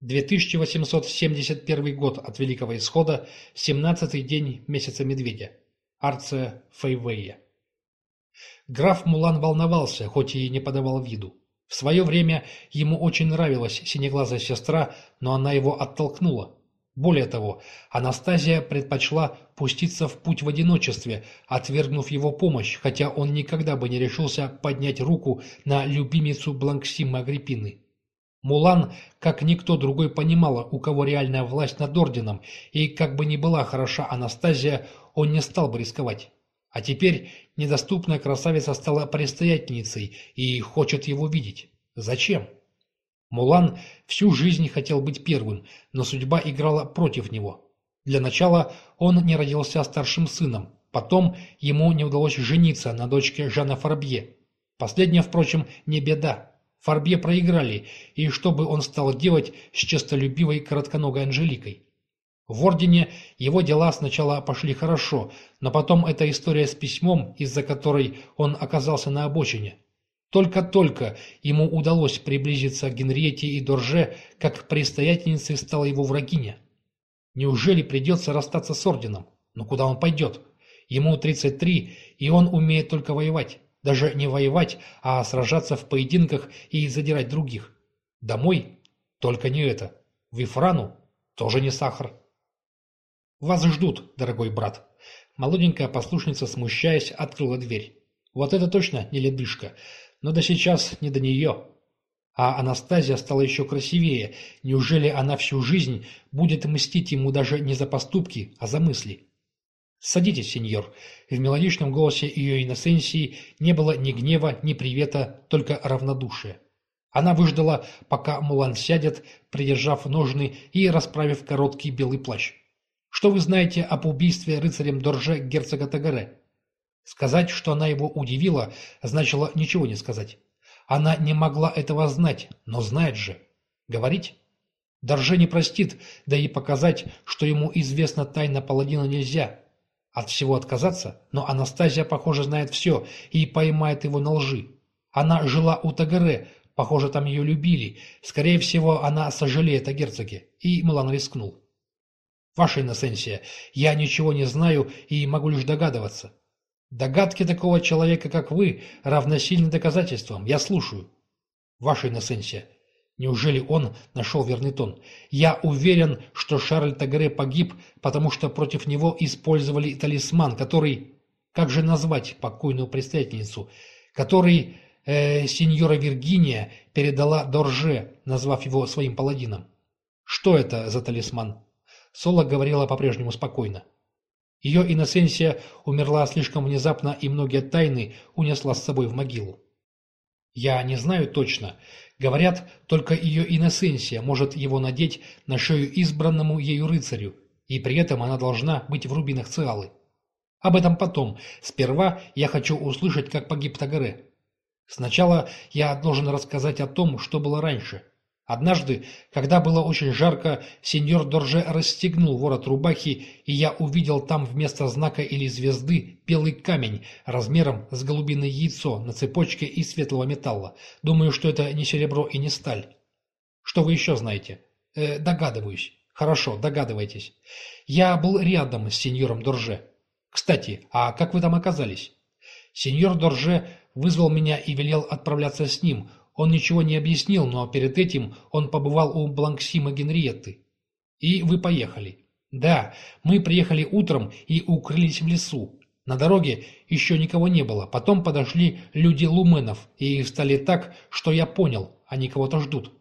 2871 год от Великого Исхода, 17-й день месяца Медведя. Арция Фейвея. Граф Мулан волновался, хоть и не подавал виду. В свое время ему очень нравилась синеглазая сестра, но она его оттолкнула. Более того, Анастазия предпочла пуститься в путь в одиночестве, отвергнув его помощь, хотя он никогда бы не решился поднять руку на любимицу Бланксимы Агриппины. Мулан, как никто другой, понимала, у кого реальная власть над орденом, и как бы ни была хороша Анастазия, он не стал бы рисковать. А теперь недоступная красавица стала предстоятельницей и хочет его видеть. Зачем? Мулан всю жизнь хотел быть первым, но судьба играла против него. Для начала он не родился старшим сыном, потом ему не удалось жениться на дочке Жана Фарбье. Последняя, впрочем, не беда. Фарбье проиграли, и что бы он стал делать с честолюбивой коротконогой Анжеликой? В Ордене его дела сначала пошли хорошо, но потом эта история с письмом, из-за которой он оказался на обочине. Только-только ему удалось приблизиться к Генриете и Дорже, как предстоятельницей стала его врагиня. Неужели придется расстаться с орденом? Но куда он пойдет? Ему 33, и он умеет только воевать. Даже не воевать, а сражаться в поединках и задирать других. Домой? Только не это. В Ифрану? Тоже не сахар. «Вас ждут, дорогой брат». Молоденькая послушница, смущаясь, открыла дверь. Вот это точно не ледышка но до сейчас не до нее. А Анастазия стала еще красивее. Неужели она всю жизнь будет мстить ему даже не за поступки, а за мысли? «Садитесь, сеньор». В мелодичном голосе ее иносенсии не было ни гнева, ни привета, только равнодушие. Она выждала, пока Мулан сядет, придержав ножны и расправив короткий белый плащ. «Что вы знаете об убийстве рыцарем Дорже герцога Тагаре?» Сказать, что она его удивила, значило ничего не сказать. Она не могла этого знать, но знает же. Говорить? Дорже не простит, да и показать, что ему известна тайна паладина нельзя. От всего отказаться, но Анастазия, похоже, знает все и поймает его на лжи. Она жила у Тагаре, похоже, там ее любили. Скорее всего, она сожалеет о герцоге. И Милан рискнул. Ваша иносенсия, я ничего не знаю и могу лишь догадываться. Догадки такого человека, как вы, равносильны доказательствам. Я слушаю. Ваша иносенсия. Неужели он нашел верный тон? Я уверен, что Шарль Тагре погиб, потому что против него использовали талисман, который... Как же назвать покойную предстоятельницу? Который э, сеньора Виргиния передала Дорже, назвав его своим паладином. Что это за талисман? Соло говорила по-прежнему спокойно. Ее иносенсия умерла слишком внезапно, и многие тайны унесла с собой в могилу. Я не знаю точно. Говорят, только ее иносенсия может его надеть на шею избранному ею рыцарю, и при этом она должна быть в рубинах Циалы. Об этом потом. Сперва я хочу услышать, как погиб Тагаре. Сначала я должен рассказать о том, что было раньше. Однажды, когда было очень жарко, сеньор Дорже расстегнул ворот рубахи, и я увидел там вместо знака или звезды белый камень размером с голубиное яйцо на цепочке из светлого металла. Думаю, что это не серебро и не сталь. Что вы еще знаете? Э, догадываюсь. Хорошо, догадывайтесь. Я был рядом с сеньором Дорже. Кстати, а как вы там оказались? Сеньор Дорже вызвал меня и велел отправляться с ним – он ничего не объяснил, но перед этим он побывал у Бланксима Генриетты. И вы поехали. Да, мы приехали утром и укрылись в лесу. На дороге еще никого не было. Потом подошли люди Луменов и встали так, что я понял, они кого-то ждут.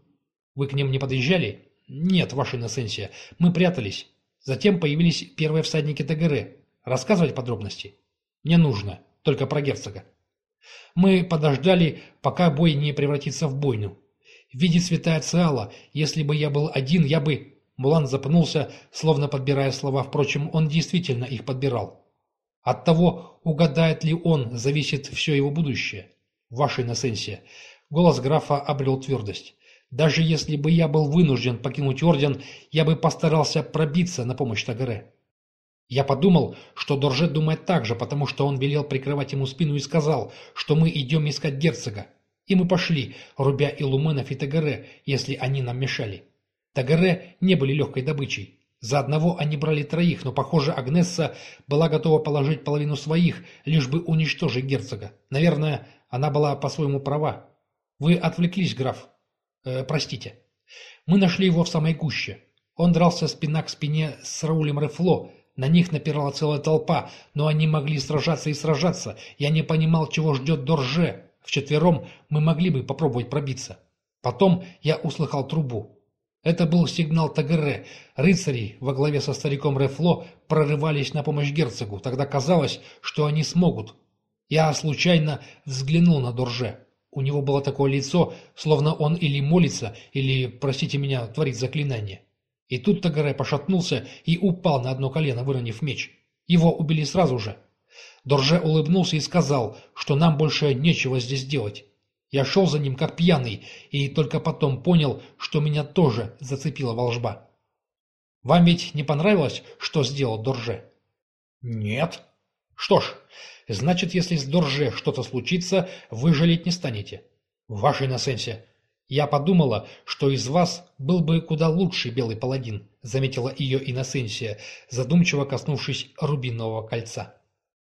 Вы к ним не подъезжали? Нет, ваша иносенсия. Мы прятались. Затем появились первые всадники ТГР. Рассказывать подробности? Не нужно. Только про герцога. Мы подождали, пока бой не превратится в бойню. Видит святая Циала, если бы я был один, я бы...» Мулан запнулся, словно подбирая слова, впрочем, он действительно их подбирал. От того, угадает ли он, зависит все его будущее. Ваша иносенсия. Голос графа обрел твердость. Даже если бы я был вынужден покинуть орден, я бы постарался пробиться на помощь Тагаре. Я подумал, что Дорже думает так же, потому что он велел прикрывать ему спину и сказал, что мы идем искать герцога. И мы пошли, рубя и Луменов, и Тагаре, если они нам мешали. Тагере не были легкой добычей. За одного они брали троих, но, похоже, Агнесса была готова положить половину своих, лишь бы уничтожить герцога. Наверное, она была по-своему права. Вы отвлеклись, граф. Э, простите. Мы нашли его в самой гуще. Он дрался спина к спине с Раулем Рефло. На них напирала целая толпа, но они могли сражаться и сражаться. Я не понимал, чего ждет Дорже. Вчетвером мы могли бы попробовать пробиться. Потом я услыхал трубу. Это был сигнал Тагере. Рыцари во главе со стариком Рефло прорывались на помощь герцогу. Тогда казалось, что они смогут. Я случайно взглянул на Дорже. У него было такое лицо, словно он или молится, или, простите меня, творит заклинание. И тут Тагаре пошатнулся и упал на одно колено, выронив меч. Его убили сразу же. Дорже улыбнулся и сказал, что нам больше нечего здесь делать. Я шел за ним как пьяный, и только потом понял, что меня тоже зацепила волжба. Вам ведь не понравилось, что сделал Дорже? Нет. Что ж, значит, если с Дорже что-то случится, вы жалеть не станете. В вашей иносенсе. Я подумала, что из вас был бы куда лучший белый паладин, заметила ее иносенсия, задумчиво коснувшись рубинового кольца.